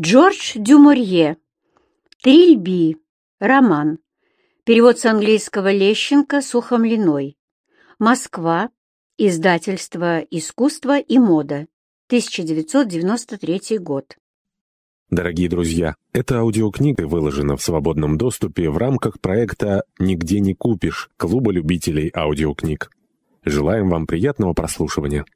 Джордж Дюморье. Трильби. Роман. Перевод с английского Лещенко Сухомлиной. Москва. Издательство «Искусство и мода». 1993 год. Дорогие друзья, эта аудиокнига выложена в свободном доступе в рамках проекта «Нигде не купишь» Клуба любителей аудиокниг. Желаем вам приятного прослушивания.